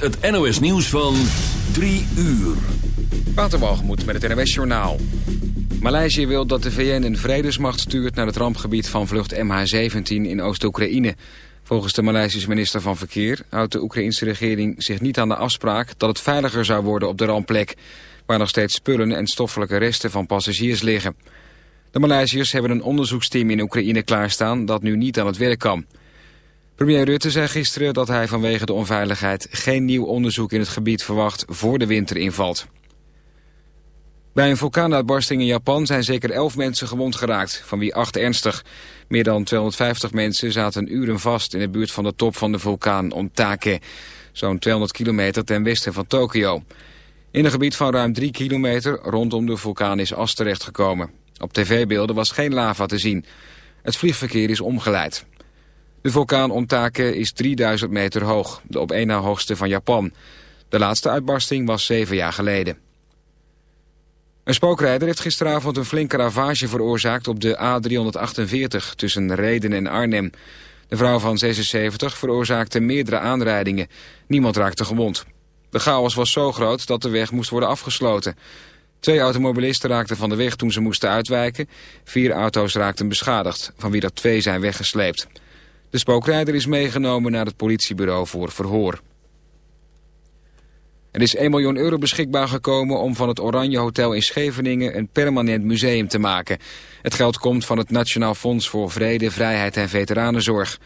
het NOS nieuws van 3 uur. Waterwalgemoed met het NOS Journaal. Maleisië wil dat de VN een vredesmacht stuurt naar het rampgebied van vlucht MH17 in Oost-Oekraïne. Volgens de Maleisische minister van Verkeer houdt de Oekraïnse regering zich niet aan de afspraak dat het veiliger zou worden op de rampplek, waar nog steeds spullen en stoffelijke resten van passagiers liggen. De Maleisiërs hebben een onderzoeksteam in Oekraïne klaarstaan dat nu niet aan het werk kan. Premier Rutte zei gisteren dat hij vanwege de onveiligheid geen nieuw onderzoek in het gebied verwacht voor de winter invalt. Bij een vulkaanuitbarsting in Japan zijn zeker 11 mensen gewond geraakt, van wie 8 ernstig. Meer dan 250 mensen zaten uren vast in de buurt van de top van de vulkaan Ontake, zo'n 200 kilometer ten westen van Tokio. In een gebied van ruim 3 kilometer rondom de vulkaan is as terechtgekomen. Op tv-beelden was geen lava te zien. Het vliegverkeer is omgeleid. De vulkaan Ontake is 3000 meter hoog, de op één na hoogste van Japan. De laatste uitbarsting was zeven jaar geleden. Een spookrijder heeft gisteravond een flinke ravage veroorzaakt op de A348 tussen Reden en Arnhem. De vrouw van 76 veroorzaakte meerdere aanrijdingen. Niemand raakte gewond. De chaos was zo groot dat de weg moest worden afgesloten. Twee automobilisten raakten van de weg toen ze moesten uitwijken. Vier auto's raakten beschadigd, van wie er twee zijn weggesleept. De spookrijder is meegenomen naar het politiebureau voor verhoor. Er is 1 miljoen euro beschikbaar gekomen om van het Oranje Hotel in Scheveningen een permanent museum te maken. Het geld komt van het Nationaal Fonds voor Vrede, Vrijheid en Veteranenzorg.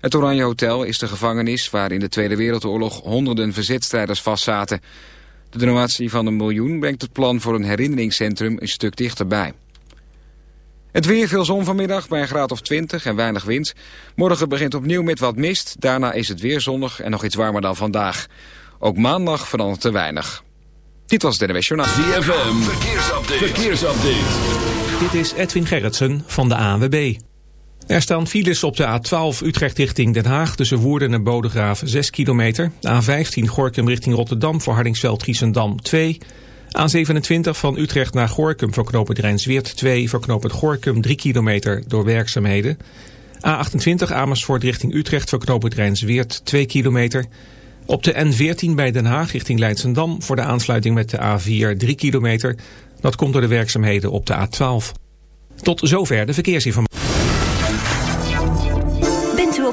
Het Oranje Hotel is de gevangenis waar in de Tweede Wereldoorlog honderden verzetstrijders vastzaten. De donatie van een miljoen brengt het plan voor een herinneringscentrum een stuk dichterbij. Het weer, veel zon vanmiddag bij een graad of 20 en weinig wind. Morgen begint opnieuw met wat mist. Daarna is het weer zonnig en nog iets warmer dan vandaag. Ook maandag verandert te weinig. Dit was de NWS Journaal. ZFM, verkeersupdate. verkeersupdate. Dit is Edwin Gerritsen van de ANWB. Er staan files op de A12 Utrecht richting Den Haag tussen Woerden en Bodegraaf 6 kilometer. De A15 Gorkum richting Rotterdam voor Hardingsveld Giesendam 2 A27 van Utrecht naar Gorkum voor knooppunt Rijnsweert 2, voor knooppunt Gorkum 3 kilometer door werkzaamheden. A28 Amersfoort richting Utrecht voor knooppunt Rijnsweert 2 kilometer. Op de N14 bij Den Haag richting Leidsendam voor de aansluiting met de A4 3 kilometer. Dat komt door de werkzaamheden op de A12. Tot zover de verkeersinformatie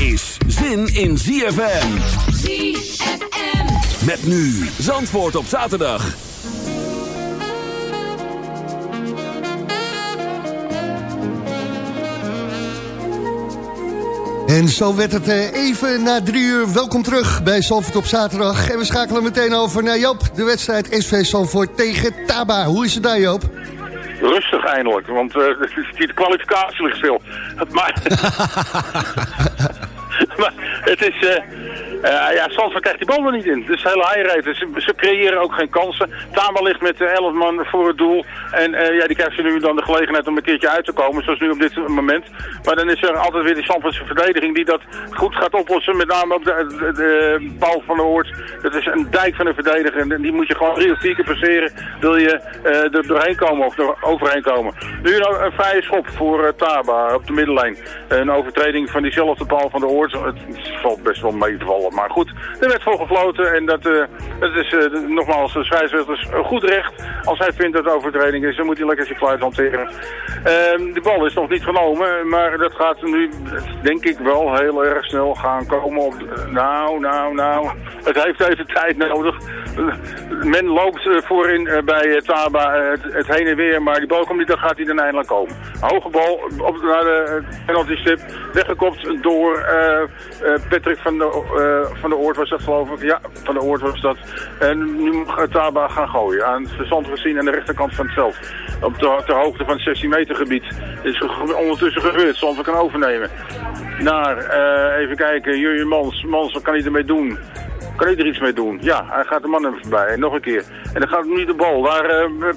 Is zin in ZFM. ZFM. Met nu Zandvoort op zaterdag. En zo werd het eh, even na drie uur. Welkom terug bij Zandvoort op zaterdag. En we schakelen meteen over naar Joop. De wedstrijd SV Zandvoort tegen Taba. Hoe is het daar Joop? Rustig eindelijk, want uh, de kwalificatie ligt stil. Het maakt... het is eh, uh, ja, Zandvoort krijgt die bal er niet in. Dus hele high Ze, ze creëren ook geen kansen. Tama ligt met 11 man voor het doel. En uh, ja, die krijgt ze nu dan de gelegenheid om een keertje uit te komen. Zoals nu op dit moment. Maar dan is er altijd weer die Zandvoortse verdediging die dat goed gaat oplossen. Met name op de, de, de Paul van der Hoort. Dat is een dijk van een verdediger. En die moet je gewoon drie passeren. Wil je er doorheen komen of er overheen komen. Nu nou een vrije schop voor Taba op de middenlijn. Een overtreding van diezelfde Paul van der Hoort. Het valt best wel mee te vallen. Maar goed, er werd voor gefloten en dat, dat is uh, nogmaals de scheidsrechters goed recht. Als hij vindt dat het overtreding is, dan moet hij lekker zijn fluit hanteren. Uh, de bal is nog niet genomen, maar dat gaat nu denk ik wel heel erg snel gaan komen op... Nou, nou, nou, het heeft even tijd nodig. Men loopt voorin bij Taba het, het, heen en weer, maar die bal komt niet, dan gaat hij dan eindelijk komen. Hoge bal op, naar de penalty stip, weggekopt door Patrick van de van de Oort was dat geloof ik. Ja, van de Oort was dat. En nu mag Taba gaan gooien. Aan het zand gezien aan de rechterkant van het veld. Op de, hoogte van het 16 meter gebied. Is ondertussen gebeurd. Zand kan overnemen. Naar, uh, even kijken, Jurjen Mans. Mans, wat kan hij ermee doen? Kan hij er iets mee doen? Ja, hij gaat de man even voorbij. Nog een keer. En dan gaat nu de bal. Daar, uh,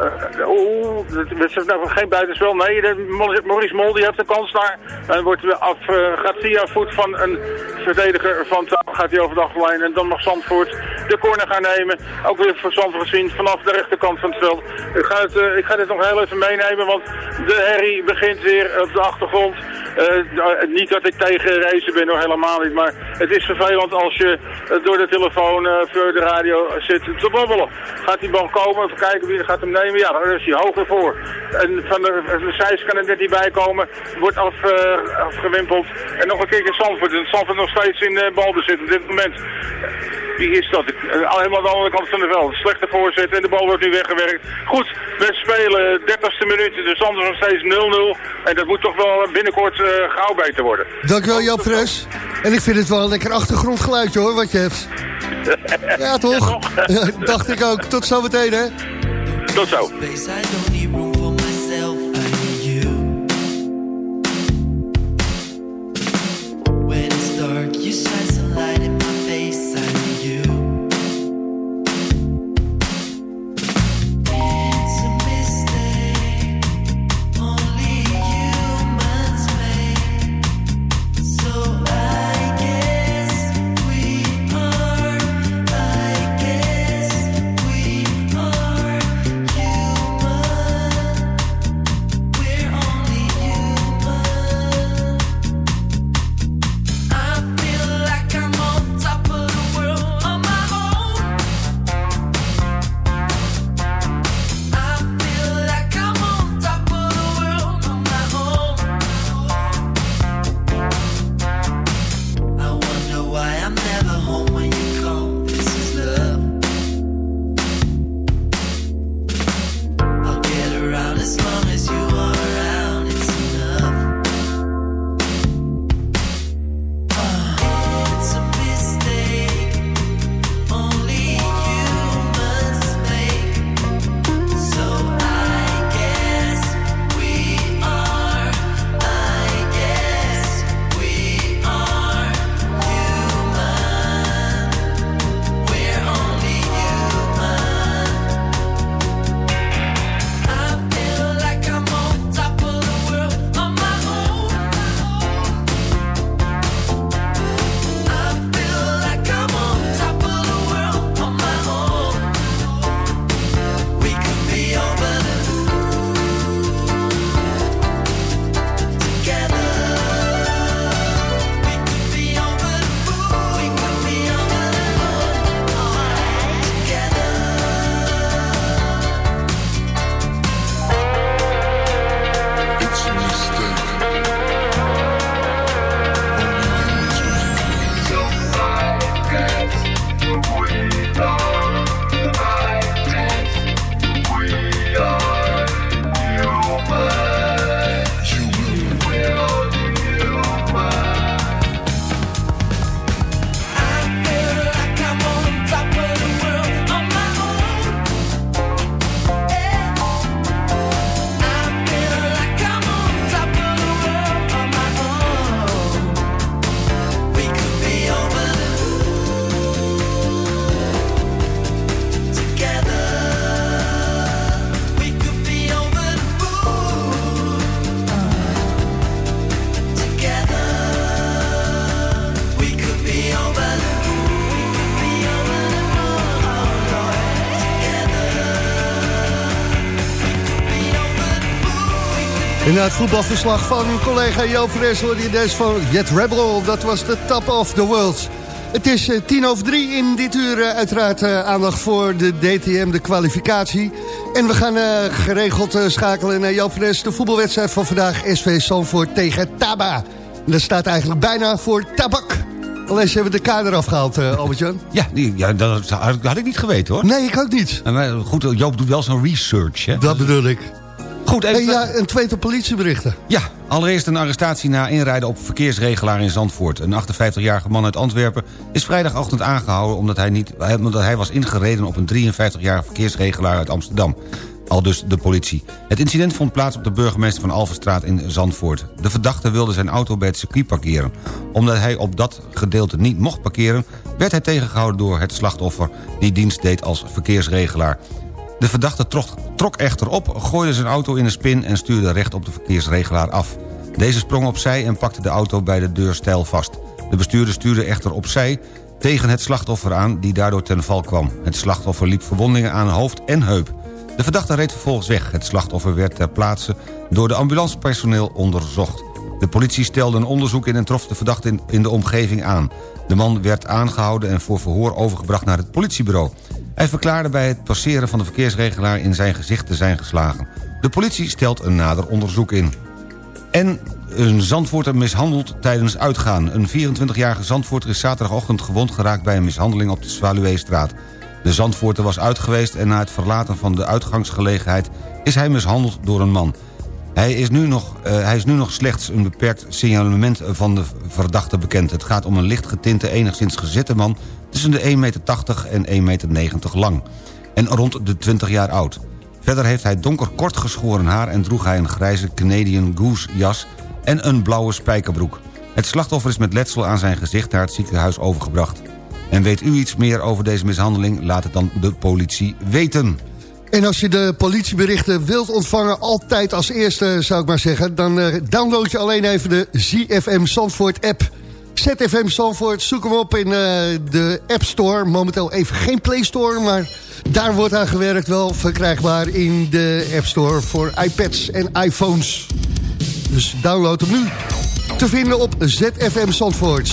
uh, oh, dat nou geen buitenspel. Nee, de, Maurice Mol die heeft een kans daar. En wordt af, uh, gaat via voet van een verdediger van gaat hij over de achterlijn. En dan mag Zandvoort de corner gaan nemen. Ook weer voor Zandvoort gezien vanaf de rechterkant van het veld. Ik ga, het, ik ga dit nog heel even meenemen, want de herrie begint weer op de achtergrond. niet dat ik tegen racen ben, nog helemaal niet. Maar het is vervelend als je door de telefoon uh, voor de radio zit te babbelen. Gaat die bal komen, even kijken wie gaat hem nemen. Ja, dan is hij hoger voor. En van de, zijs kan er net niet bij komen. Wordt af, uh, afgewimpeld. En nog een keer in Zandvoort. En Zandvoort nog steeds in balbezit op dit moment. Wie is dat? Helemaal aan de andere kant van de veld. Slechte voorzet en de bal wordt nu weggewerkt. Goed, we spelen 30ste minuut. De stand is nog steeds 0-0. En dat moet toch wel binnenkort uh, gauw beter worden. Dankjewel Jan Fres. En ik vind het wel een lekker achtergrondgeluidje hoor, wat je hebt. Ja, toch? Ja, dacht ik ook. Tot zometeen, hè? Tot zo. Het voetbalverslag van collega Jo Fres hoorde je deze van Jet Rebel. Dat was de top of the world. Het is uh, tien over drie in dit uur uh, uiteraard uh, aandacht voor de DTM, de kwalificatie. En we gaan geregeld schakelen naar Jan Fres, de voetbalwedstrijd van vandaag. SV Sanford tegen Taba. En dat staat eigenlijk bijna voor tabak. Alleen ze hebben de K eraf gehaald, Albert-Jan. Ja, die, ja, dat had ik niet geweten hoor. Nee, ik ook niet. Maar goed, Joop doet wel zo'n research. Hè? Dat bedoel ik. Goed, even... En ja, een tweede politieberichten. Ja, allereerst een arrestatie na inrijden op verkeersregelaar in Zandvoort. Een 58-jarige man uit Antwerpen is vrijdagochtend aangehouden... omdat hij, niet, omdat hij was ingereden op een 53-jarige verkeersregelaar uit Amsterdam. Al dus de politie. Het incident vond plaats op de burgemeester van Alverstraat in Zandvoort. De verdachte wilde zijn auto bij het circuit parkeren. Omdat hij op dat gedeelte niet mocht parkeren... werd hij tegengehouden door het slachtoffer... die dienst deed als verkeersregelaar. De verdachte trok, echter op, gooide zijn auto in een spin... en stuurde recht op de verkeersregelaar af. Deze sprong opzij en pakte de auto bij de deur stijl vast. De bestuurder stuurde echter opzij tegen het slachtoffer aan... die daardoor ten val kwam. Het slachtoffer liep verwondingen aan hoofd en heup. De verdachte reed vervolgens weg. Het slachtoffer werd ter plaatse door de ambulancepersoneel onderzocht. De politie stelde een onderzoek in en trof de verdachte in de omgeving aan. De man werd aangehouden en voor verhoor overgebracht naar het politiebureau. Hij verklaarde bij het passeren van de verkeersregelaar in zijn gezicht te zijn geslagen. De politie stelt een nader onderzoek in. En een Zandvoorter mishandeld tijdens uitgaan. Een 24-jarige Zandvoorter is zaterdagochtend gewond geraakt... bij een mishandeling op de Zwaluweestraat. De Zandvoorter was uit geweest en na het verlaten van de uitgangsgelegenheid... is hij mishandeld door een man. Hij is, nu nog, uh, hij is nu nog slechts een beperkt signalement van de verdachte bekend. Het gaat om een licht getinte, enigszins gezette man... tussen de 1,80 meter en 1,90 meter lang. En rond de 20 jaar oud. Verder heeft hij donker kort geschoren haar... en droeg hij een grijze Canadian Goose jas en een blauwe spijkerbroek. Het slachtoffer is met letsel aan zijn gezicht naar het ziekenhuis overgebracht. En weet u iets meer over deze mishandeling? Laat het dan de politie weten. En als je de politieberichten wilt ontvangen, altijd als eerste zou ik maar zeggen... dan uh, download je alleen even de ZFM Zandvoort app. ZFM Zandvoort, zoek hem op in uh, de App Store. Momenteel even geen Play Store, maar daar wordt aan gewerkt. Wel verkrijgbaar in de App Store voor iPads en iPhones. Dus download hem nu. Te vinden op ZFM Zandvoort.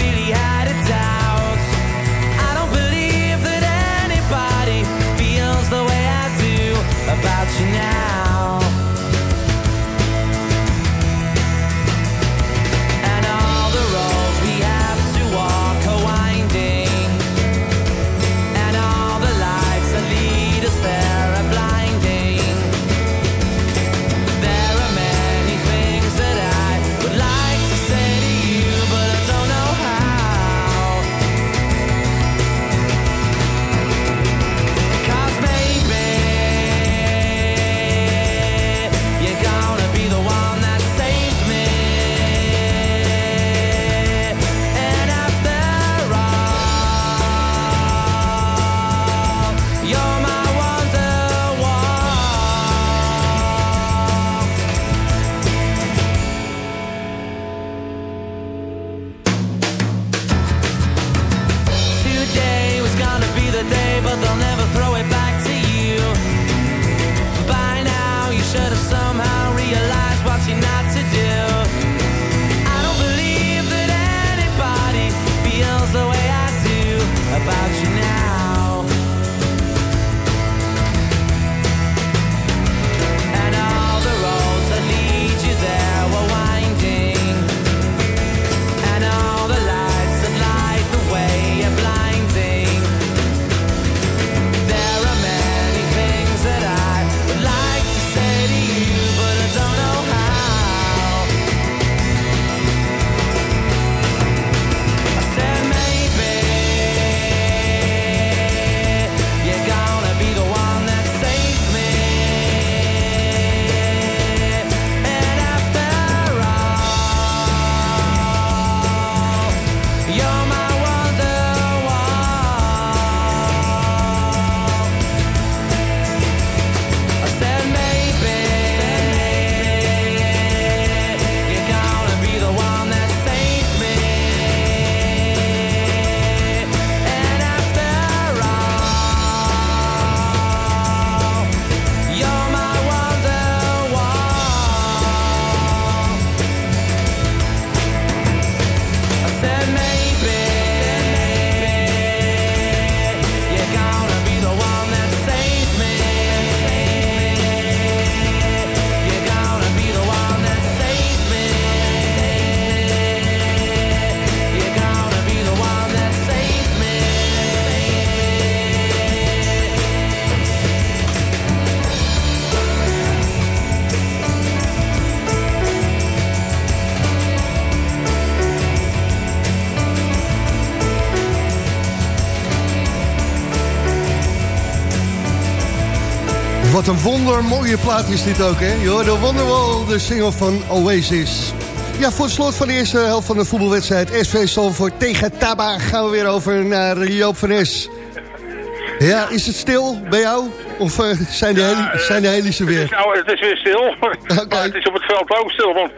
about you now. Wonder mooie plaat is dit ook, hè? Joh, de Wonderwall, de single van Oasis. Ja, voor het slot van de eerste helft van de voetbalwedstrijd... SV Salvoort tegen Taba gaan we weer over naar Joop van Es. Ja, is het stil bij jou? Of eh, zijn, de heli zijn de helissen Het is, weer? nou, het is weer stil, maar het is op het veld ook stil. Want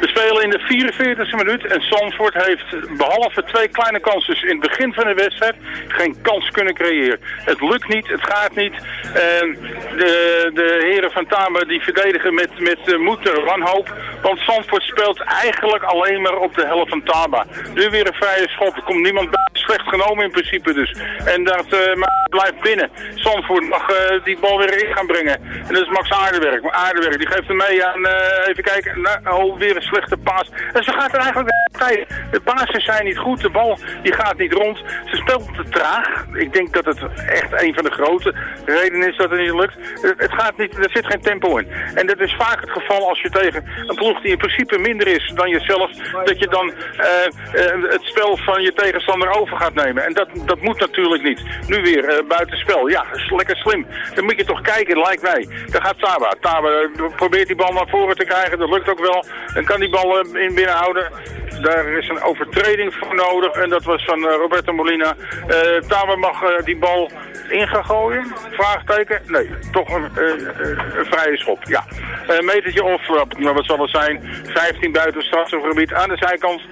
we spelen in de 44e minuut en Zandvoort heeft behalve twee kleine kansjes in het begin van de wedstrijd geen kans kunnen creëren. Het lukt niet, het gaat niet. En de, de heren van Tamer die verdedigen met, met uh, moed en wanhoop. Want Zandvoort speelt eigenlijk alleen maar op de helft van Taba. Nu weer een vrije schop, er komt niemand bij. Slecht genomen in principe dus. En dat eh, blijft binnen. Zandvoort mag eh, die bal weer in gaan brengen. En dat is Max Aardewerk. Aardewerk die geeft hem mee aan, eh, even kijken, nou, oh, weer een slechte paas. En ze gaat er eigenlijk tijd. De basis zijn niet goed, de bal die gaat niet rond. Ze speelt te traag. Ik denk dat het echt een van de grote redenen is dat het niet lukt. Het, gaat niet, er zit geen tempo in. En dat is vaak het geval als je tegen een ploeg die in principe minder is dan jezelf, dat je dan eh, eh, het spel van je tegenstander over gaat nemen. En dat, dat moet natuurlijk niet. Nu weer uh, buitenspel. Ja, lekker slim. Dan moet je toch kijken, lijkt mij. Dan gaat Taba. Taba probeert die bal naar voren te krijgen. Dat lukt ook wel. Dan die bal uh, in binnenhouden. daar is een overtreding voor nodig. En dat was van eh, Roberto Molina. Uh, mag eh, die bal in gaan gooien? Vraagteken? Nee, toch een, een vrije schop. Ja, een metertje of, nou, wat zal het zijn, 15 buiten het strafgebied aan de zijkant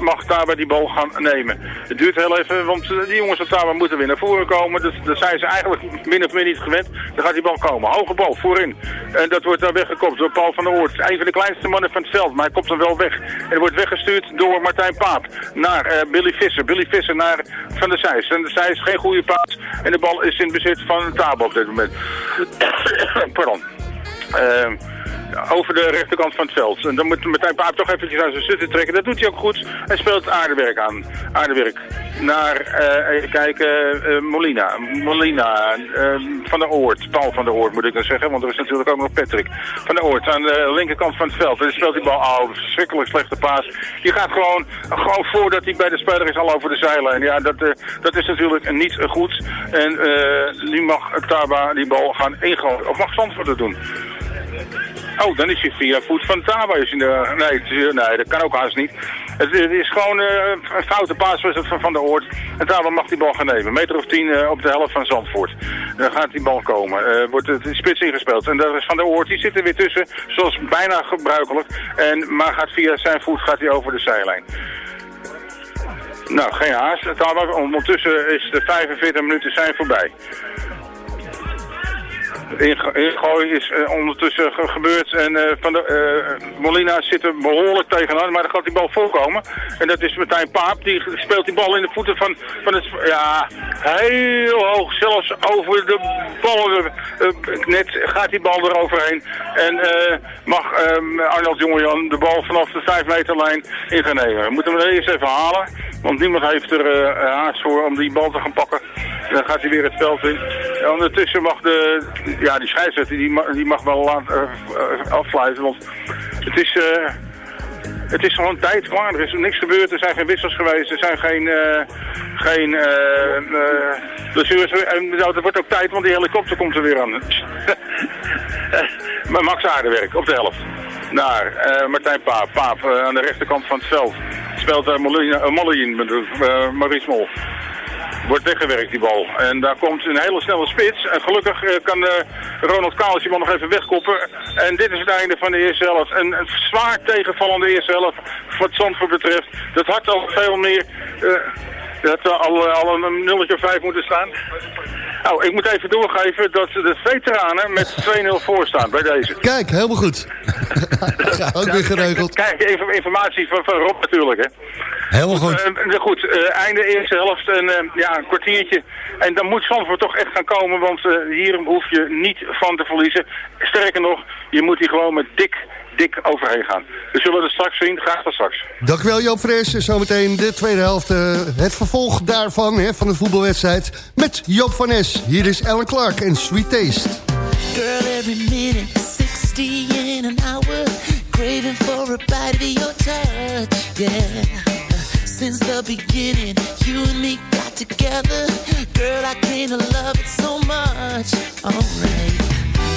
mag Taber die bal gaan nemen. Het duurt heel even, want die jongens van Taber moeten weer naar voren komen. Dus, dat zijn ze eigenlijk min of meer niet gewend. Dan gaat die bal komen. Hoge bal, voorin. En dat wordt dan weggekopt door Paul van der Oort. Een van de kleinste mannen van het veld, maar hij komt hem wel weg. En wordt weggestuurd door Martijn Paap naar uh, Billy Visser. Billy Visser naar Van der Zijs. Van der Zijs geen goede paas. En de bal is in bezit van Tabo op dit moment. Pardon. Uh, over de rechterkant van het veld. En dan moet Martijn Paap toch eventjes aan zijn zutten trekken. Dat doet hij ook goed. Hij speelt aardewerk aan. Aardewerk. Naar, uh, even kijken, uh, Molina. Molina uh, van de Oort. Paul van de Oort moet ik dan zeggen. Want er is natuurlijk ook nog Patrick. Van de Oort aan de linkerkant van het veld. En speelt die bal al. Oh, verschrikkelijk slechte paas. Die gaat gewoon, gewoon voordat hij bij de speler is al over de zijlijn. Ja, dat, dat is natuurlijk niet goed. En nu mag Taba die bal gaan ingooien. Of mag Zandvoort het doen? Oh, dan is hij via voet van Taba. De, nee, nee, dat kan ook haast niet. Het, is gewoon uh, een foute paas van, van de Oort. En Taba mag die bal gaan nemen. Meter of tien uh, op de helft van Zandvoort. Dan gaat die bal komen. Wordt het spits ingespeeld. En dat is van de Oort. Die zit er weer tussen. Zoals bijna gebruikelijk. En, maar gaat via zijn voet gaat hij over de zijlijn. Nou, geen haast. Ondertussen is de 45 minuten zijn voorbij. Ingooi is uh, ondertussen gebeurd en uh, van de, uh, Molina zit er behoorlijk tegenaan, maar dan gaat die bal voorkomen. En dat is Martijn Paap, die speelt die bal in de voeten van, van het, ja, heel hoog, zelfs over de bal, net gaat die bal eroverheen. En mag Arnold Jongejan de bal vanaf de 5 meterlijn in gaan nemen. We moeten hem eerst even halen, want niemand heeft er haast voor om die bal te gaan pakken. Dan gaat hij weer het veld in. En ondertussen mag de, ja, die scheidsrechter die mag, die wel laten, uh, afsluiten. Want het is, uh, het is gewoon tijd klaar. Er is niks gebeurd. Er zijn geen wissels geweest. Er zijn geen, uh, geen blessures. En nou, wordt ook tijd, want die helikopter komt er weer aan. maar Max Aardewerk op de helft. Naar Martijn Paap. Paap aan de rechterkant van het veld. Speelt uh, Molin, uh, Maurice Mol wordt weggewerkt die bal. En daar komt een hele snelle spits. En gelukkig uh, kan uh, Ronald Kaals die man nog even wegkoppen. En dit is het einde van de eerste helft. Een, zwaar tegenvallende eerste helft wat Zandvoort betreft. Dat had al veel meer... Uh, dat al, al een nulletje of vijf moeten staan. Nou, ik moet even doorgeven dat de veteranen met 2-0 voor staan bij deze. Kijk, helemaal goed. Ook weer geregeld. Kijk, even informatie van, van Rob natuurlijk, hè. Helemaal goed. Uh, goed, uh, einde eerste helft en uh, ja, een kwartiertje. En dan moet Zandvoort toch echt gaan komen, want hier hoef je niet van te verliezen. Sterker nog, je moet hier gewoon met dik dik overheen gaan. Dus zullen we het straks zien. Graag tot straks. Dankjewel Joop Fres. Zometeen de tweede helft. Uh, het vervolg daarvan, hè, van de voetbalwedstrijd. Met Joop van Es. Hier is Ellen Clark en Sweet Taste. Girl, every minute, 60 in an hour. Craving for a bite of your touch, yeah. Since the beginning, you and me got together. Girl, I came to love it so much. Alright,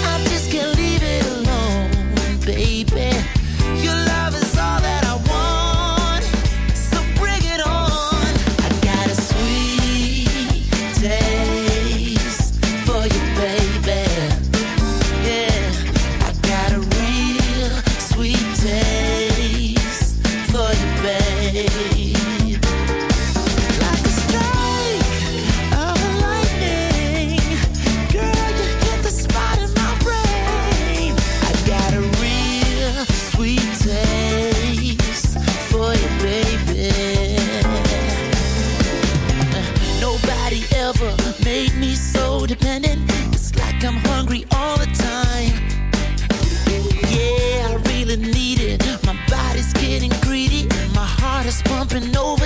I just can't leave it alone. Baby. Is pumping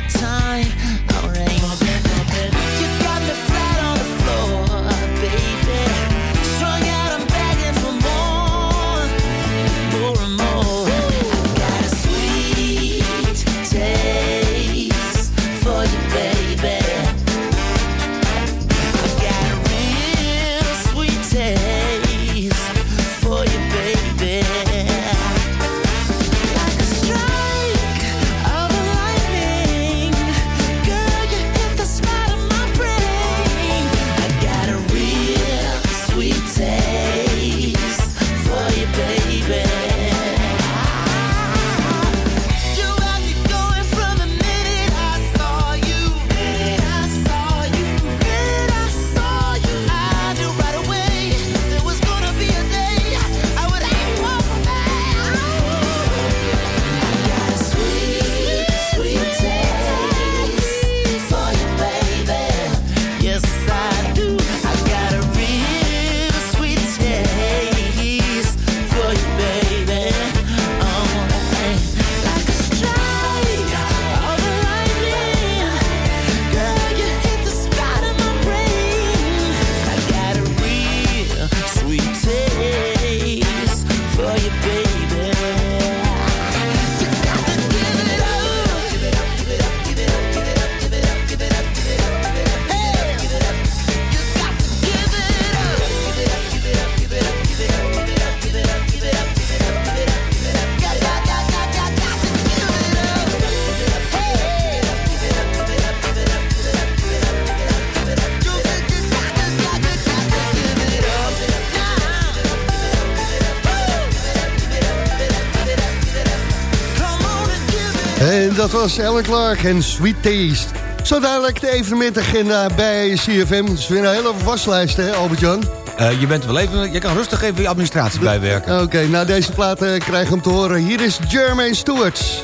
En dat was Ellen Clark en Sweet Taste. Zo dadelijk de evenementagenda bij CFM. Is weer een hele waslijst, hè Albert-Jan? Eh, je, bent wel even, je kan rustig even je administratie bijwerken. Oké, na deze platen krijg je hem te horen. Hier is Jermaine Stewart.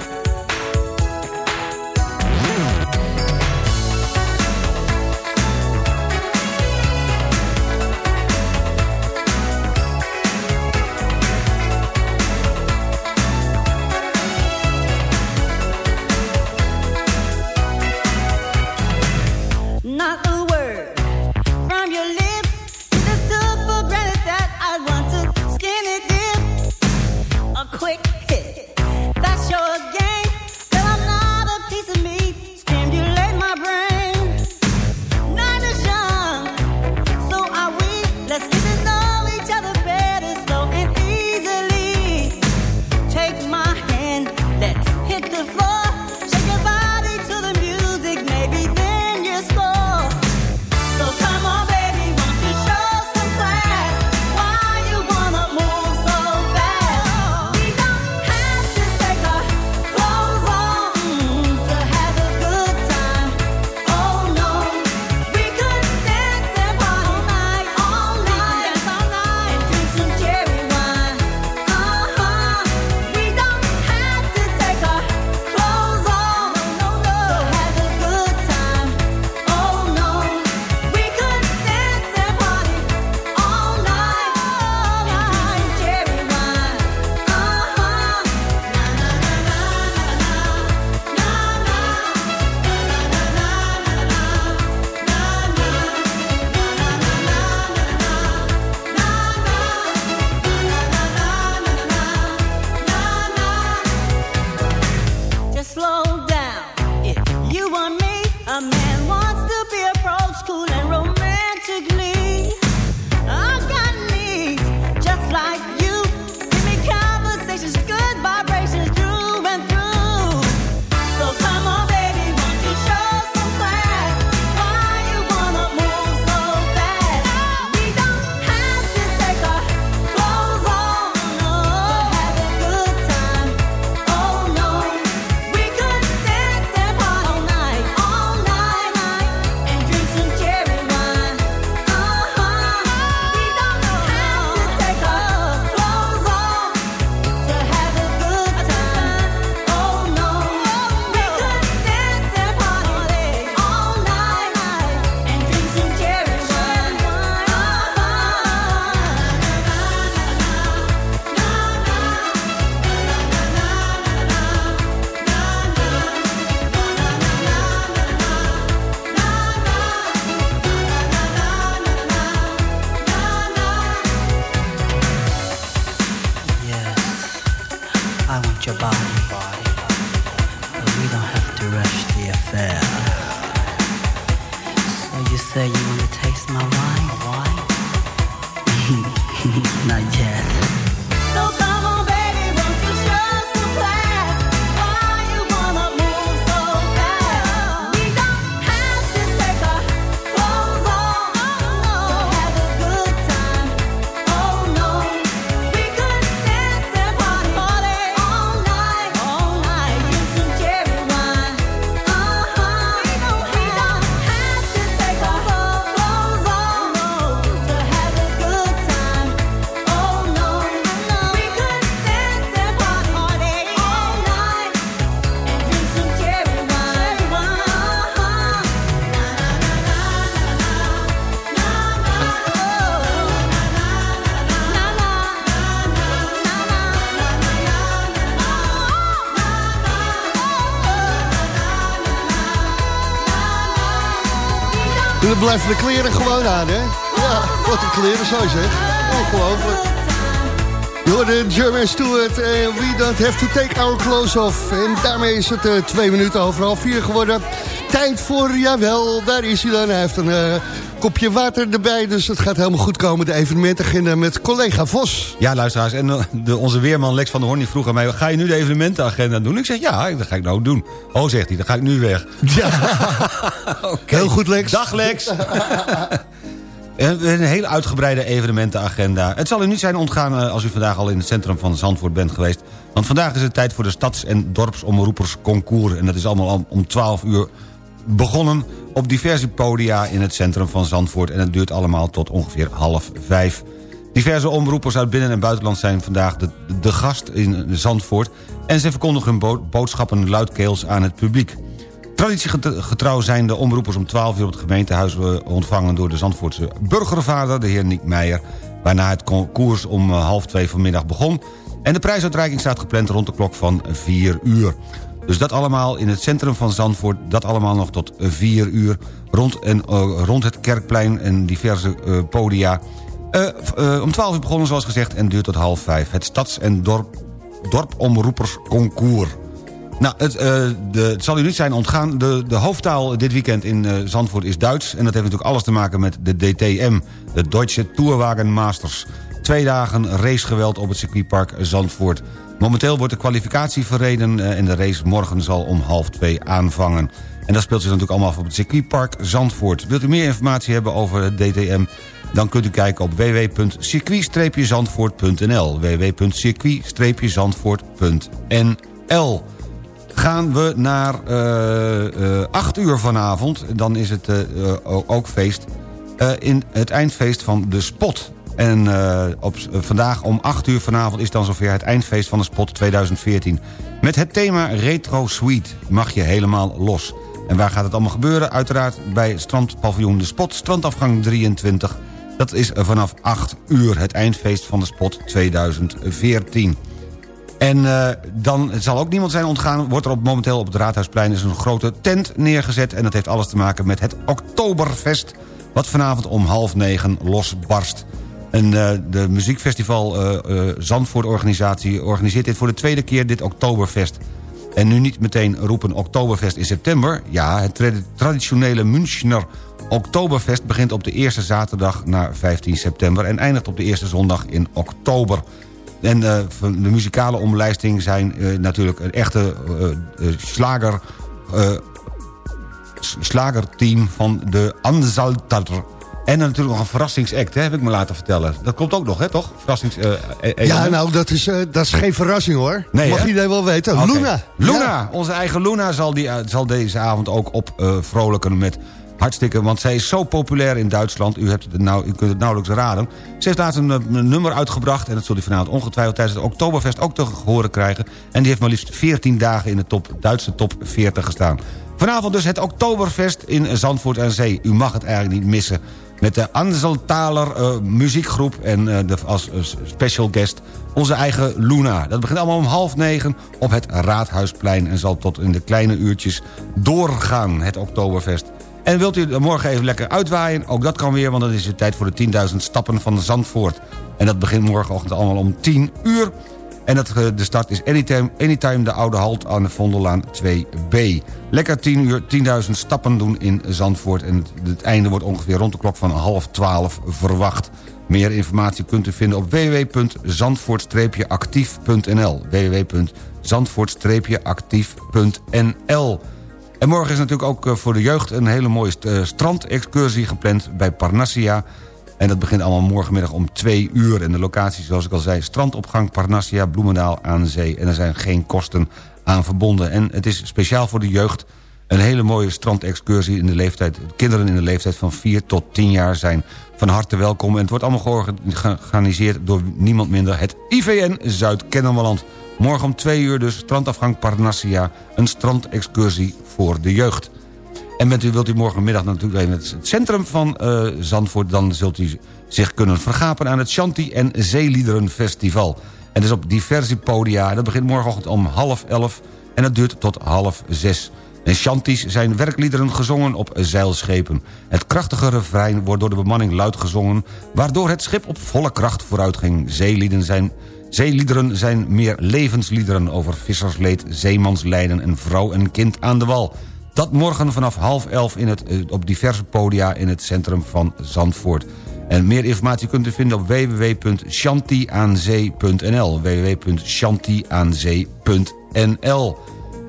Blijven de kleren gewoon aan, hè? Ja, wat een kleren, zo zeg. Ongelooflijk. Door de German Stewart en We Don't Have To Take Our Clothes Off. En daarmee is het eh, twee minuten over half vier geworden. Tijd voor, jawel, daar is hij dan. Hij heeft een eh, kopje water erbij, dus het gaat helemaal goed komen. De evenementenagenda met collega Vos. Ja, luisteraars, en eh, de, onze weerman Lex van der Hoorn die vroeg aan mij... ga je nu de evenementenagenda doen? Ik zeg, ja, dat ga ik nou doen. Oh, zegt hij, dan ga ik nu weg. Ja, heel goed Lex. Dag Lex. Een, een hele uitgebreide evenementenagenda. Het zal u niet zijn ontgaan eh, als u vandaag al in het centrum van Zandvoort bent geweest. Want vandaag is het tijd voor de Stads- en Dorpsomroepersconcours. En dat is allemaal om 12 uur begonnen op diverse podia in het centrum van Zandvoort. En het duurt allemaal tot ongeveer half vijf. Diverse omroepers uit binnen- en buitenland zijn vandaag de, de gast in Zandvoort... en ze verkondigen hun bo- boodschappen luidkeels aan het publiek. Traditiegetrouw zijn de omroepers om 12 uur op het gemeentehuis eh, ontvangen... door de Zandvoortse burgervader, de heer Niek Meijer... waarna het concours om eh, half twee vanmiddag begon... en de prijsuitreiking staat gepland rond de klok van 4 uur. Dus dat allemaal in het centrum van Zandvoort, dat allemaal nog tot 4 uur... rond, en, eh, rond het Kerkplein en diverse eh, podia... Eh, om 12 uur begonnen, zoals gezegd, en duurt tot half vijf. Het Stads- en dorp, Dorpomroepersconcours. Nou, het, de, het zal u niet zijn ontgaan. De, de hoofdtaal dit weekend in Zandvoort is Duits. En dat heeft natuurlijk alles te maken met de DTM. De Deutsche Tourwagen Masters. Twee dagen racegeweld op het circuitpark Zandvoort. Momenteel wordt de kwalificatie verreden... eh, en de race morgen zal om half twee aanvangen. En dat speelt zich natuurlijk allemaal af op het circuitpark Zandvoort. Wilt u meer informatie hebben over het DTM... dan kunt u kijken op www.circuit-zandvoort.nl www.circuit-zandvoort.nl Gaan we naar eh 8 uur vanavond, dan is het eh, eh, ook feest... eh, in het eindfeest van de Spot. En eh, op, eh, vandaag om 8 uur vanavond is dan zover het eindfeest van de Spot 2014. Met het thema Retro Suite mag je helemaal los. En waar gaat het allemaal gebeuren? Uiteraard bij strandpaviljoen De Spot, strandafgang 23. Dat is vanaf 8 uur het eindfeest van de Spot 2014. En eh, dan zal ook niemand zijn ontgaan... wordt er op, momenteel op het Raadhuisplein is een grote tent neergezet... en dat heeft alles te maken met het Oktoberfest... wat vanavond om half negen losbarst. En eh, de muziekfestival eh, Zandvoort-organisatie organiseert dit voor de tweede keer... dit Oktoberfest. En nu niet meteen roepen Oktoberfest in september. Ja, het tra- traditionele Münchner Oktoberfest begint op de eerste zaterdag na 15 september... en eindigt op de eerste zondag in oktober. En de muzikale omlijsting zijn natuurlijk een echte slager... slagerteam van de Anzalter. En natuurlijk nog een verrassingsact, hè, heb ik me laten vertellen. Dat komt ook nog, hè, toch? Verrassings, eh, eh, Ja, element. nou, dat is, eh, dat is geen verrassing hoor. Nee, Mag hè? iedereen wel weten. Luna. Luna, Ja. onze eigen Luna zal, die, eh, zal deze avond ook op eh, vrolijken met hartstikke... want zij is zo populair in Duitsland, u, hebt het nou, u kunt het nauwelijks raden. Ze heeft laatst een, eh, een nummer uitgebracht... en dat zult u vanavond ongetwijfeld tijdens het Oktoberfest ook te horen krijgen. En die heeft maar liefst 14 dagen in de top, Duitse top 40 gestaan. Vanavond dus het Oktoberfest in Zandvoort aan Zee. U mag het eigenlijk niet missen. Met de Anseltaler eh, muziekgroep en eh, de, als eh, special guest onze eigen Luna. Dat begint allemaal om half negen op het Raadhuisplein... en zal tot in de kleine uurtjes doorgaan, het Oktoberfest. En wilt u morgen even lekker uitwaaien? Ook dat kan weer, want dan is het tijd voor de 10.000 stappen van Zandvoort. En dat begint morgenochtend allemaal om 10 uur. En dat, eh, de start is anytime, anytime de Oude Halt aan de Vondellaan 2B. Lekker 10 uur, 10.000 stappen doen in Zandvoort. En het, einde wordt ongeveer rond de klok van half 12 verwacht. Meer informatie kunt u vinden op www.zandvoort-actief.nl www.zandvoort-actief.nl En morgen is natuurlijk ook eh, voor de jeugd een hele mooie eh, strandexcursie gepland bij Parnassia. En dat begint allemaal morgenmiddag om 2 uur. En de locatie, zoals ik al zei, strandopgang Parnassia, Bloemendaal aan zee. En er zijn geen kosten aan verbonden. En het is speciaal voor de jeugd een hele mooie strandexcursie in de leeftijd. Kinderen in de leeftijd van 4 tot 10 jaar zijn van harte welkom. En het wordt allemaal georga- georganiseerd door niemand minder het IVN Zuid-Kennemerland. Morgen om 2 uur dus strandafgang Parnassia. Een strandexcursie voor de jeugd. En bent u, wilt u morgenmiddag natuurlijk even het centrum van eh, Zandvoort... dan zult u zich kunnen vergapen aan het Shanti en Zeeliederen Festival. En dat is op diverse podia. Dat begint morgenochtend om half elf en dat duurt tot half zes. En shanties zijn werkliederen gezongen op zeilschepen. Het krachtige refrein wordt door de bemanning luid gezongen... waardoor het schip op volle kracht vooruit ging. Zeelieden zijn, zeeliederen zijn meer levensliederen... over vissersleed, zeemanslijden en vrouw en kind aan de wal. Dat morgen vanaf half elf in het, eh, op diverse podia in het centrum van Zandvoort. En meer informatie kunt u vinden op www.shantiaanzee.nl www.shantiaanzee.nl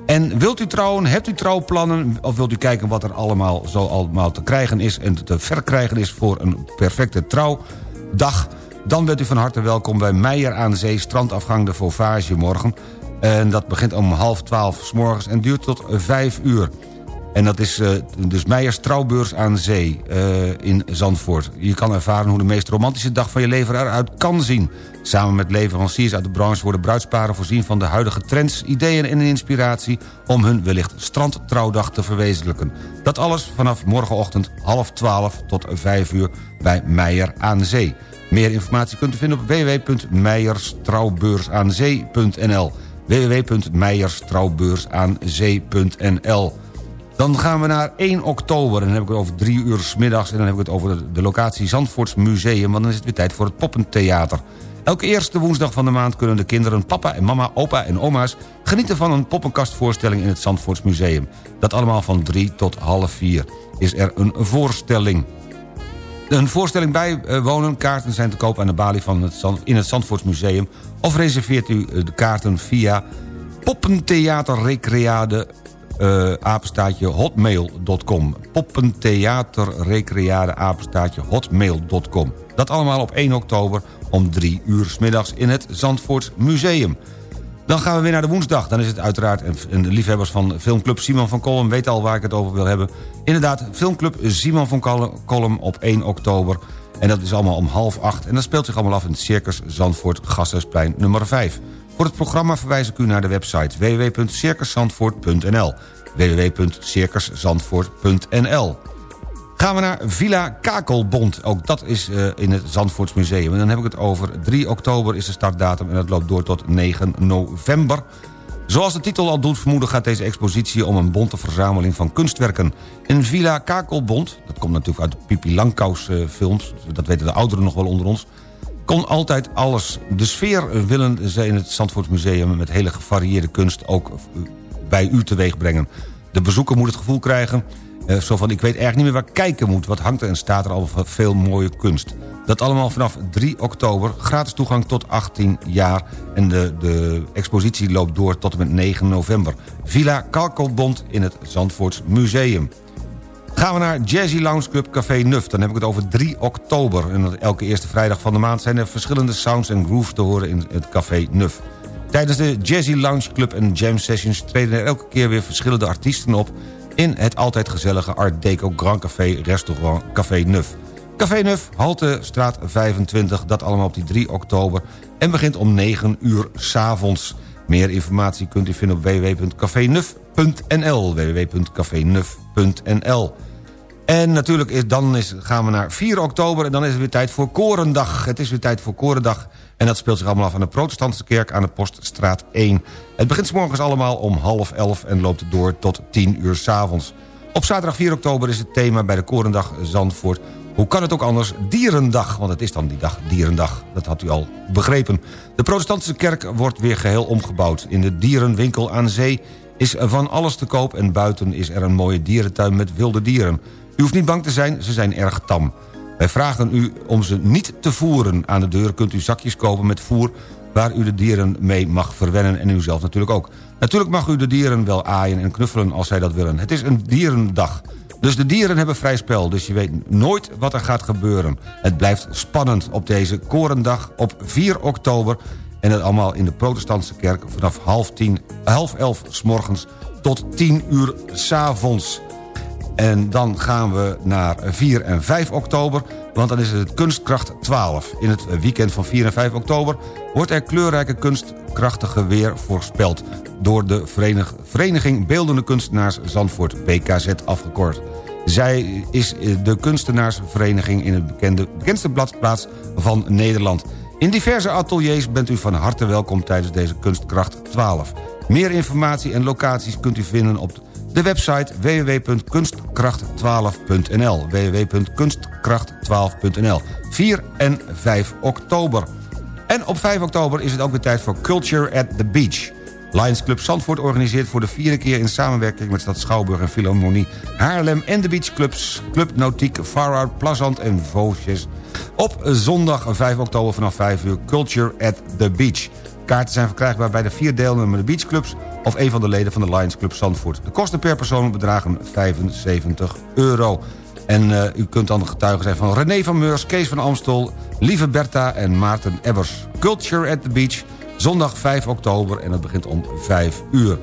En wilt u trouwen, hebt u trouwplannen... of wilt u kijken wat er allemaal zo allemaal te krijgen is... en te verkrijgen is voor een perfecte trouwdag... dan bent u van harte welkom bij Meijer aan Zee... strandafgang de Fauvage morgen. En dat begint om half twaalf s morgens en duurt tot vijf uur. En dat is uh, dus Meijers Trouwbeurs aan Zee uh, in Zandvoort. Je kan ervaren hoe de meest romantische dag van je leven eruit kan zien. Samen met leveranciers uit de branche worden bruidsparen voorzien van de huidige trends, ideeën en inspiratie... om hun wellicht strandtrouwdag te verwezenlijken. Dat alles vanaf morgenochtend half twaalf tot vijf uur bij Meijer aan Zee. Meer informatie kunt u vinden op www.meijerstrouwbeursaanzee.nl www.meijerstrouwbeursaanzee.nl dan gaan we naar 1 oktober. En dan heb ik het over drie uur s middags. En dan heb ik het over de locatie Zandvoorts Museum. Want dan is het weer tijd voor het Poppentheater. Elke eerste woensdag van de maand kunnen de kinderen... papa en mama, opa en oma's... genieten van een poppenkastvoorstelling in het Zandvoorts Museum. Dat allemaal van 3 tot half 4 is er een voorstelling. Een voorstelling bijwonen. Kaarten zijn te koop aan de balie van het in het Zandvoorts Museum. Of reserveert u de kaarten via Poppentheater Recreade uh, apenstaatje hotmail.com. Poppentheater apenstaatje hotmail.com. Dat allemaal op 1 oktober om 3 uur s middags in het Zandvoorts Museum. Dan gaan we weer naar de woensdag. Dan is het uiteraard, en de liefhebbers van filmclub Simon van Kolm... weten al waar ik het over wil hebben. Inderdaad, filmclub Simon van Kolm op 1 oktober. En dat is allemaal om half acht. En dat speelt zich allemaal af in het Circus Zandvoort Gasthuisplein nummer 5. Voor het programma verwijs ik u naar de website www.circuszandvoort.nl www.circuszandvoort.nl Gaan we naar Villa Kakelbond. Ook dat is uh, in het Zandvoortsmuseum. En dan heb ik het over 3 oktober is de startdatum... en dat loopt door tot 9 november. Zoals de titel al doet vermoeden gaat deze expositie... om een bonte verzameling van kunstwerken. In Villa Kakelbond, dat komt natuurlijk uit de Pipi Langkous uh, films... dat weten de ouderen nog wel onder ons kon altijd alles. De sfeer willen ze in het Zandvoortsmuseum... met hele gevarieerde kunst ook bij u teweeg brengen. De bezoeker moet het gevoel krijgen... Uh, zo van, ik weet eigenlijk niet meer waar kijken moet. Wat hangt er en staat er al veel mooie kunst. Dat allemaal vanaf 3 oktober. Gratis toegang tot 18 jaar. En de, de expositie loopt door tot en met 9 november. Villa Kalkelbond in het Zandvoorts Museum. Gaan we naar Jazzy Lounge Club Café Nuf. Dan heb ik het over 3 oktober. En elke eerste vrijdag van de maand zijn er verschillende sounds en grooves te horen in het Café Nuf. Tijdens de Jazzy Lounge Club en Jam Sessions treden er elke keer weer verschillende artiesten op... in het altijd gezellige Art Deco Grand Café Restaurant Café Nuf. Café Nuf, Halte Straat 25, dat allemaal op die 3 oktober... en begint om 9 uur s'avonds. Meer informatie kunt u vinden op www.cafenuf.nl www.cafenuf.nl en natuurlijk is, dan is, gaan we naar 4 oktober en dan is het weer tijd voor Korendag. Het is weer tijd voor Korendag en dat speelt zich allemaal af aan de protestantse kerk aan de Poststraat 1. Het begint s morgens allemaal om half elf en loopt door tot 10 uur s avonds. Op zaterdag 4 oktober is het thema bij de Korendag Zandvoort... Hoe kan het ook anders? Dierendag, want het is dan die dag Dierendag. Dat had u al begrepen. De protestantse kerk wordt weer geheel omgebouwd. In de dierenwinkel aan zee is van alles te koop... en buiten is er een mooie dierentuin met wilde dieren. U hoeft niet bang te zijn, ze zijn erg tam. Wij vragen u om ze niet te voeren. Aan de deur kunt u zakjes kopen met voer waar u de dieren mee mag verwennen en u zelf natuurlijk ook. Natuurlijk mag u de dieren wel aaien en knuffelen als zij dat willen. Het is een dierendag. Dus de dieren hebben vrij spel, dus je weet nooit wat er gaat gebeuren. Het blijft spannend op deze Korendag op 4 oktober... en het allemaal in de protestantse kerk vanaf half, tien, half elf s morgens tot 10 uur s avonds. En dan gaan we naar 4 en 5 oktober, want dan is het Kunstkracht 12. In het weekend van 4 en 5 oktober wordt er kleurrijke kunstkrachtige weer voorspeld... door de Vereniging Beeldende Kunstenaars Zandvoort, BKZ afgekort. Zij is de kunstenaarsvereniging in het bekende, bekendste bladplaats van Nederland. In diverse ateliers bent u van harte welkom tijdens deze Kunstkracht 12. Meer informatie en locaties kunt u vinden op de website www.kunstkracht12.nl www.kunstkracht12.nl 4 en 5 oktober. En op 5 oktober is het ook weer tijd voor Culture at the Beach. Lions Club Zandvoort organiseert voor de vierde keer... in samenwerking met Stad Schouwburg en Philharmonie... Haarlem en de beachclubs Club Nautiek, Far Plazant en Vosjes... op zondag 5 oktober vanaf 5 uur Culture at the Beach. Kaarten zijn verkrijgbaar bij de vier deelnemende beachclubs... of een van de leden van de Lions Club Zandvoort. De kosten per persoon bedragen 75 euro. En uh, u kunt dan getuige zijn van René van Meurs, Kees van Amstel... Lieve Bertha en Maarten Ebbers. Culture at the Beach, zondag 5 oktober en het begint om 5 uur.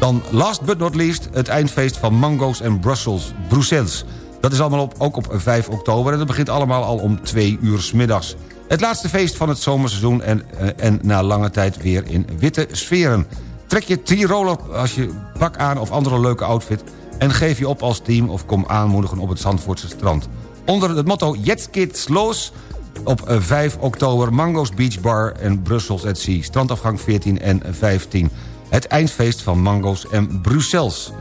Dan last but not least het eindfeest van Mango's en Brussels, Brussels. Dat is allemaal op, ook op 5 oktober en dat begint allemaal al om 2 uur s middags. Het laatste feest van het zomerseizoen en, uh, en na lange tijd weer in witte sferen. Trek je Tiroler als je pak aan of andere leuke outfit... en geef je op als team of kom aanmoedigen op het Zandvoortse strand. Onder het motto geht's los op 5 oktober Mango's Beach Bar en Brussels at Sea. Strandafgang 14 en 15. Het eindfeest van Mango's en Brussels.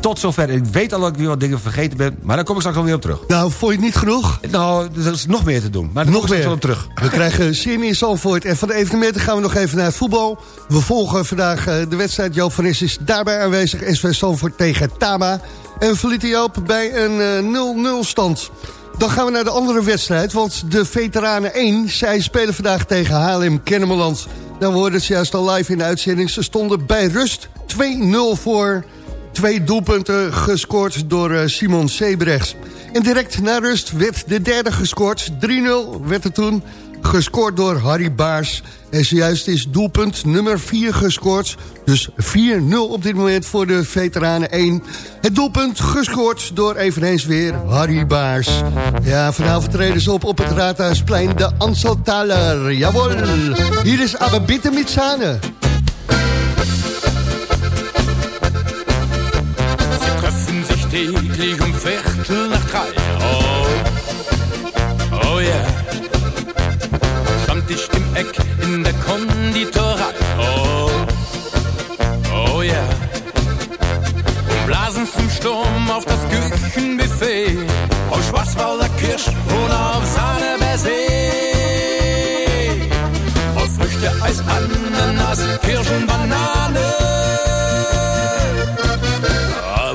Tot zover. Ik weet al dat ik weer wat dingen vergeten ben... maar daar kom ik straks alweer op terug. Nou, vond je het niet genoeg? Nou, er is nog meer te doen. Maar daar nog kom ik meer. straks wel op terug. We krijgen zin in Zalvoort. En van de evenementen gaan we nog even naar het voetbal. We volgen vandaag eh, de wedstrijd. Joop van Is is daarbij aanwezig. SV Zalvoort tegen Tama. En verliet Joop bij een eh, 0-0 stand. Dan gaan we naar de andere wedstrijd, want de Veteranen 1... zij spelen vandaag tegen Haarlem Kennemerland. Dan worden ze juist al live in de uitzending. Ze stonden bij rust 2-0 voor. Twee doelpunten gescoord door uh, Simon Sebrechts. En direct na rust werd de derde gescoord. 3-0 werd er toen gescoord door Harry Baars. En zojuist is doelpunt nummer 4 gescoord. Dus 4-0 op dit moment voor de Veteranen 1. Het doelpunt gescoord door eveneens weer Harry Baars. Ja, vanavond treden ze op op het Raadhuisplein de Anseltaler. Jawel, hier is Aber bitte mit Sahne. Täglich um Viertel nach drei. Oh, oh yeah. Stammtisch im Eck in der Konditorei. Oh, oh yeah. Und blasen zum Sturm auf das Küchenbuffet. Auf Schwarzwalder Kirsch und auf Sahne Baiser. Auf Früchte, Eis, Ananas, Kirschen, Banane.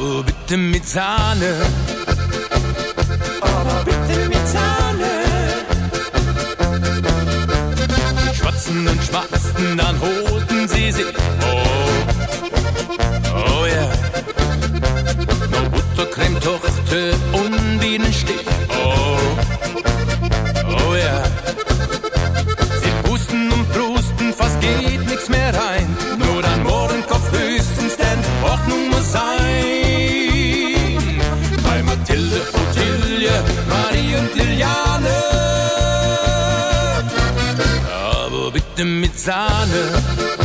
Aber bitte mit Sahne. Aber bitte mit Sahne. Sie schwatzen und schmatzten, dann holten sie sich. Oh, oh yeah. Noch Buttercreme, Torte und Bienenstich. Oh, oh yeah. Sie pusten und prusten, fast geht nichts mehr rein. Aber bitte mit Sahne.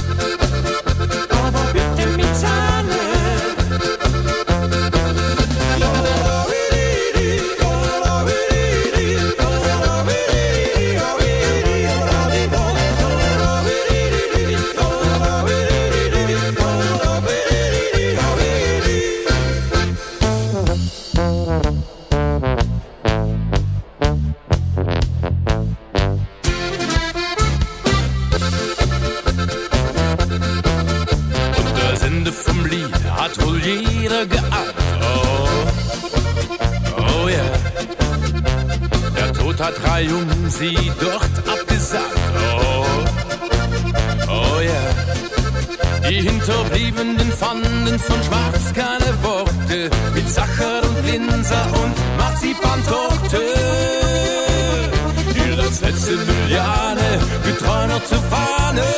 Letzte Juliane, getreu noch zur Fahne.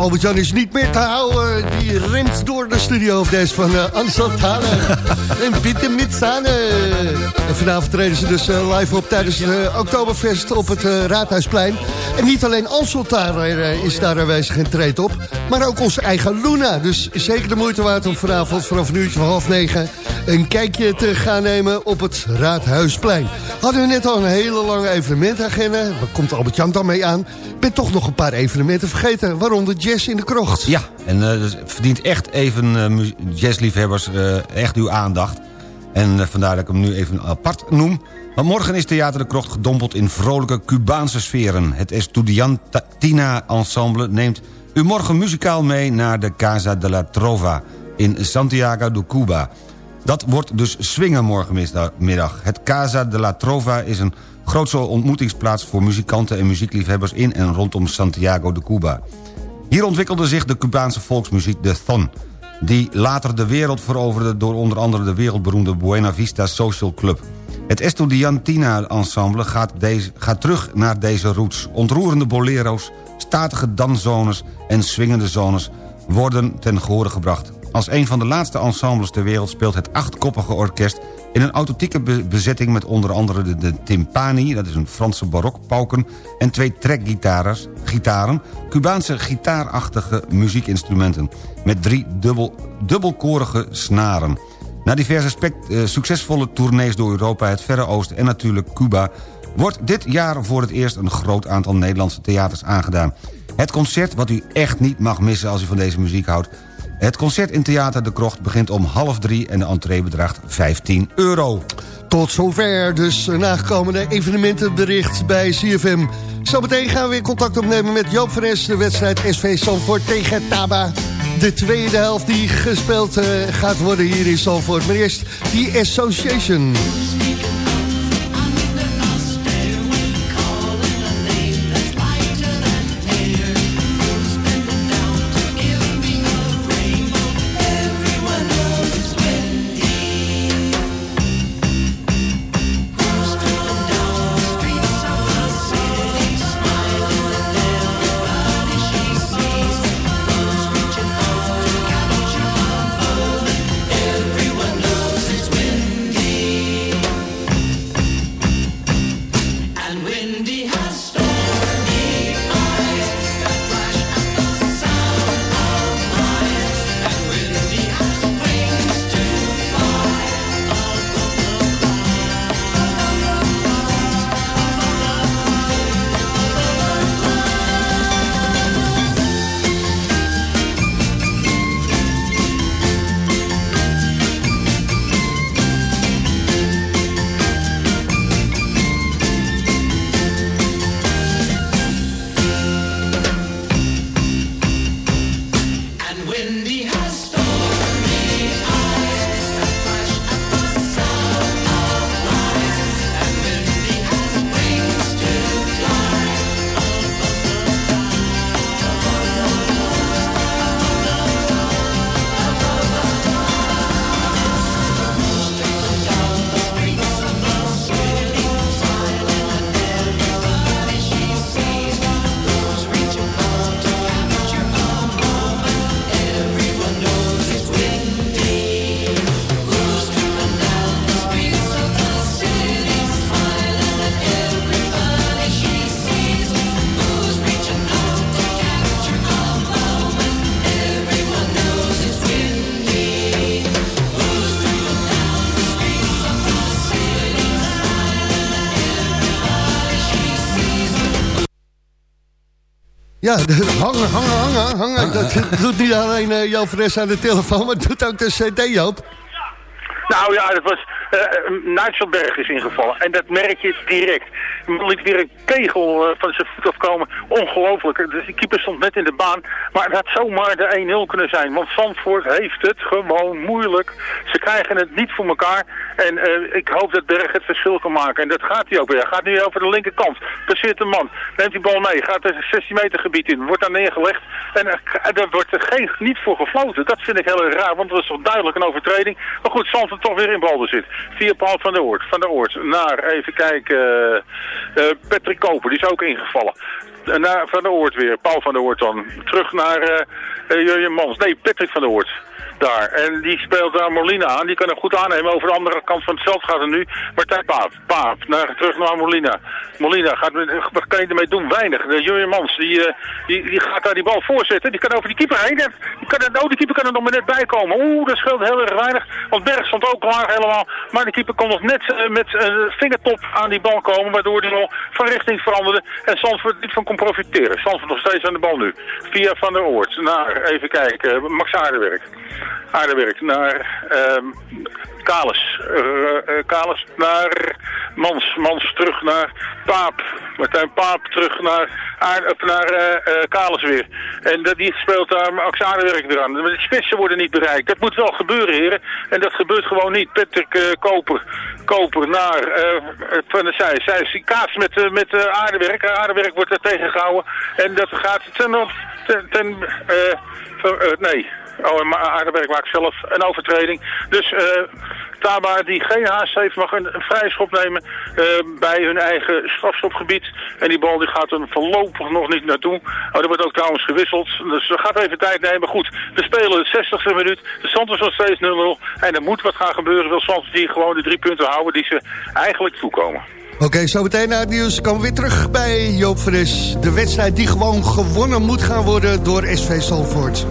Albert-Jan is niet meer te houden. Die rent door de studio op deze van uh, Ansel Tane. en Pieter Mitsane. En vanavond treden ze dus uh, live op tijdens de Oktoberfest op het uh, Raadhuisplein. En niet alleen Ansel is daar aanwezig en treedt op. Maar ook onze eigen Luna. Dus zeker de moeite waard om vanavond vanaf een uurtje van half negen... een kijkje te gaan nemen op het Raadhuisplein. Hadden we net al een hele lange evenementagenda. Waar komt Albert-Jan dan mee aan? Ik ben toch nog een paar evenementen vergeten. Waaronder Jazz in de Krocht. Ja, en uh, verdient echt even uh, jazzliefhebbers uh, echt uw aandacht. En vandaar dat ik hem nu even apart noem. Want morgen is Theater de Krocht gedompeld in vrolijke Cubaanse sferen. Het Estudiantina Ensemble neemt u morgen muzikaal mee naar de Casa de la Trova in Santiago de Cuba. Dat wordt dus swingen morgenmiddag. Het Casa de la Trova is een grootste ontmoetingsplaats voor muzikanten en muziekliefhebbers in en rondom Santiago de Cuba. Hier ontwikkelde zich de Cubaanse volksmuziek de Thon, die later de wereld veroverde door onder andere de wereldberoemde Buena Vista Social Club. Het Estudiantina Ensemble gaat, gaat terug naar deze roots. Ontroerende bolero's, statige danszones en swingende zones worden ten gehore gebracht. Als een van de laatste ensembles ter wereld speelt het achtkoppige orkest... in een authentieke bezetting met onder andere de, timpani... dat is een Franse barokpauken... en twee trekgitaren, Cubaanse gitaarachtige muziekinstrumenten... met drie dubbel, dubbelkorige snaren. Na diverse uh, succesvolle tournees door Europa, het Verre Oosten en natuurlijk Cuba... wordt dit jaar voor het eerst een groot aantal Nederlandse theaters aangedaan. Het concert wat u echt niet mag missen als u van deze muziek houdt het concert in Theater de Krocht begint om half drie... en de entree bedraagt 15 euro. Tot zover dus een nagekomende evenementenbericht bij CFM. Zometeen gaan we weer contact opnemen met Joop van de wedstrijd SV Zandvoort tegen Taba. De tweede helft die gespeeld uh, gaat worden hier in Zandvoort. Maar eerst die Association. Ja, hangen, hangen, hangen, hangen. Dat doet niet alleen uh, Fres aan de telefoon, maar doet ook de CD, Joop. Nou ja, dat was... Uh, is ingevallen. En dat merk je direct. Liet weer een kegel uh, van zijn voet afkomen. Ongelooflijk. De keeper stond net in de baan. Maar het had zomaar de 1-0 kunnen zijn. Want Zandvoort heeft het gewoon moeilijk. Ze krijgen het niet voor elkaar. En uh, ik hoop dat Berg het verschil kan maken. En dat gaat hij ook weer. Hij gaat nu over de linkerkant. Passeert een man. Neemt die bal mee. Gaat er 16 meter gebied in. Wordt daar neergelegd. En daar wordt er geen, niet voor gefloten. Dat vind ik heel raar. Want dat is toch duidelijk een overtreding. Maar goed, Zandvoort toch weer in balbezit. Vier paal van de Oort. Van de Oort naar, even kijken, uh, Patrick Koper. Die is ook ingevallen. Van der Oort weer. Paul van der Oort dan. Terug naar Jurjen Mans. Nee, Patrick van der Oort. Daar. En die speelt daar Molina aan. Die kan hem goed aannemen. Over de andere kant van het veld gaat er nu Martijn Paap. Paap. Naar, terug naar Molina. Molina gaat wat kan je ermee doen? Weinig. De Jurjen Mans. Die, eh, die, die gaat daar die bal voorzetten. Die kan over die keeper heen. En Die kan oh, die keeper kan er nog maar net bij komen. Oeh, dat scheelt heel erg weinig. Want Berg stond ook klaar helemaal. Maar de keeper kon nog net eh, met een vingertop aan die bal komen. Waardoor hij nog van richting veranderde. En Zandvoort niet van kon profiteren. Zandvoort nog steeds aan de bal nu. Via Van der Oort. Naar, even kijken. Max Aardewerk. Aardewerk naar ehm Kalis. Kalis naar Mans. Mans terug naar Paap. Martijn Paap terug naar, Aard, naar eh, eh, Kalis weer. En dat, die speelt daar Max Aardewerk eraan. Maar de spitsen worden niet bereikt. Dat moet wel gebeuren, heren. En dat gebeurt gewoon niet. Patrick eh, Koper. Koper naar Van der Zij. Zij is kaats met, met Aardewerk. Aardewerk wordt er tegengehouden. En dat gaat ten... ten, ten nee. Oh, en Aardewerk maakt zelf een overtreding. Dus eh Taba, die geen haast heeft, mag een, een vrije schop nemen eh, bij hun eigen strafschopgebied. En die bal die gaat er voorlopig nog niet naartoe. Oh, er wordt ook trouwens gewisseld. Dus dat gaat even tijd nemen. Goed, we spelen de 60ste minuut. De stand is nog steeds 0-0. En er moet wat gaan gebeuren. Wil Zandvoort hier gewoon de drie punten houden die ze eigenlijk toekomen. Oké, zo meteen naar het nieuws komen we weer terug bij Joop Fris. De wedstrijd die gewoon gewonnen moet gaan worden door SV Salvoort.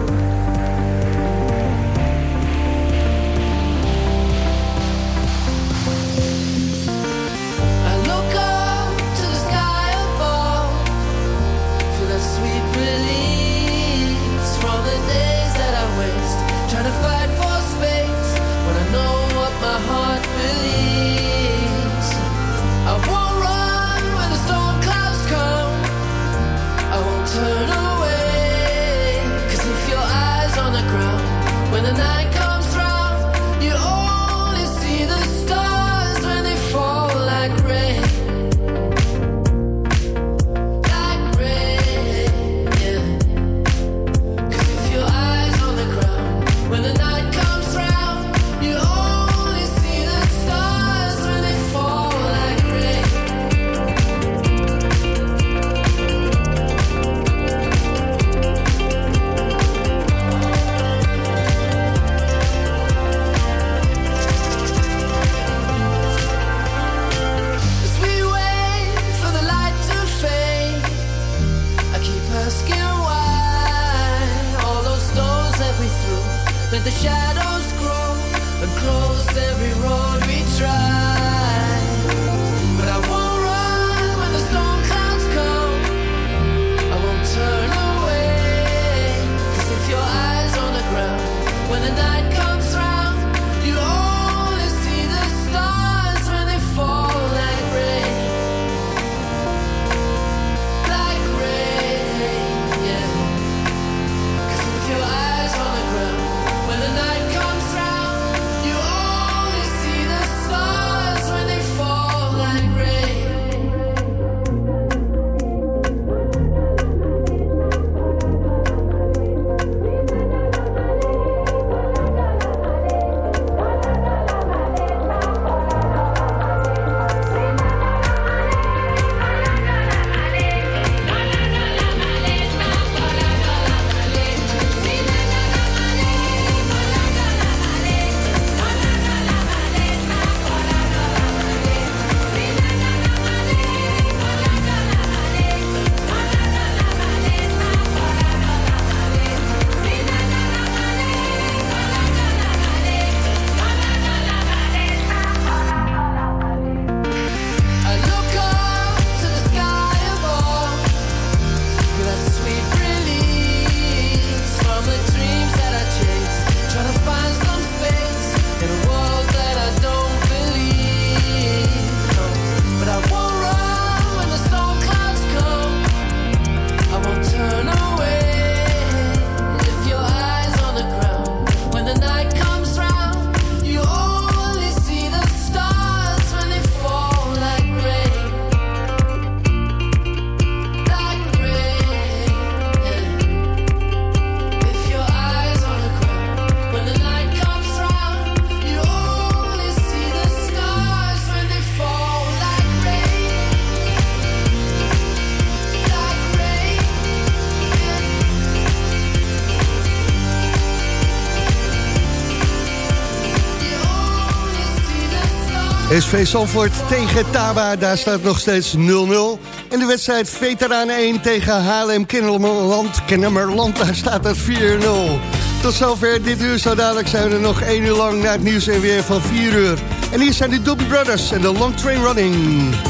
SV Zandvoort tegen Taba, daar staat nog steeds 0-0. En de wedstrijd Veteranen 1 tegen Haarlem Kennemerland, Kennemerland, daar staat het 4-0. Tot zover dit uur, zo dadelijk zijn we er nog 1 uur lang naar het nieuws en weer van 4 uur. En hier zijn de Doobie Brothers en de Long Train Running.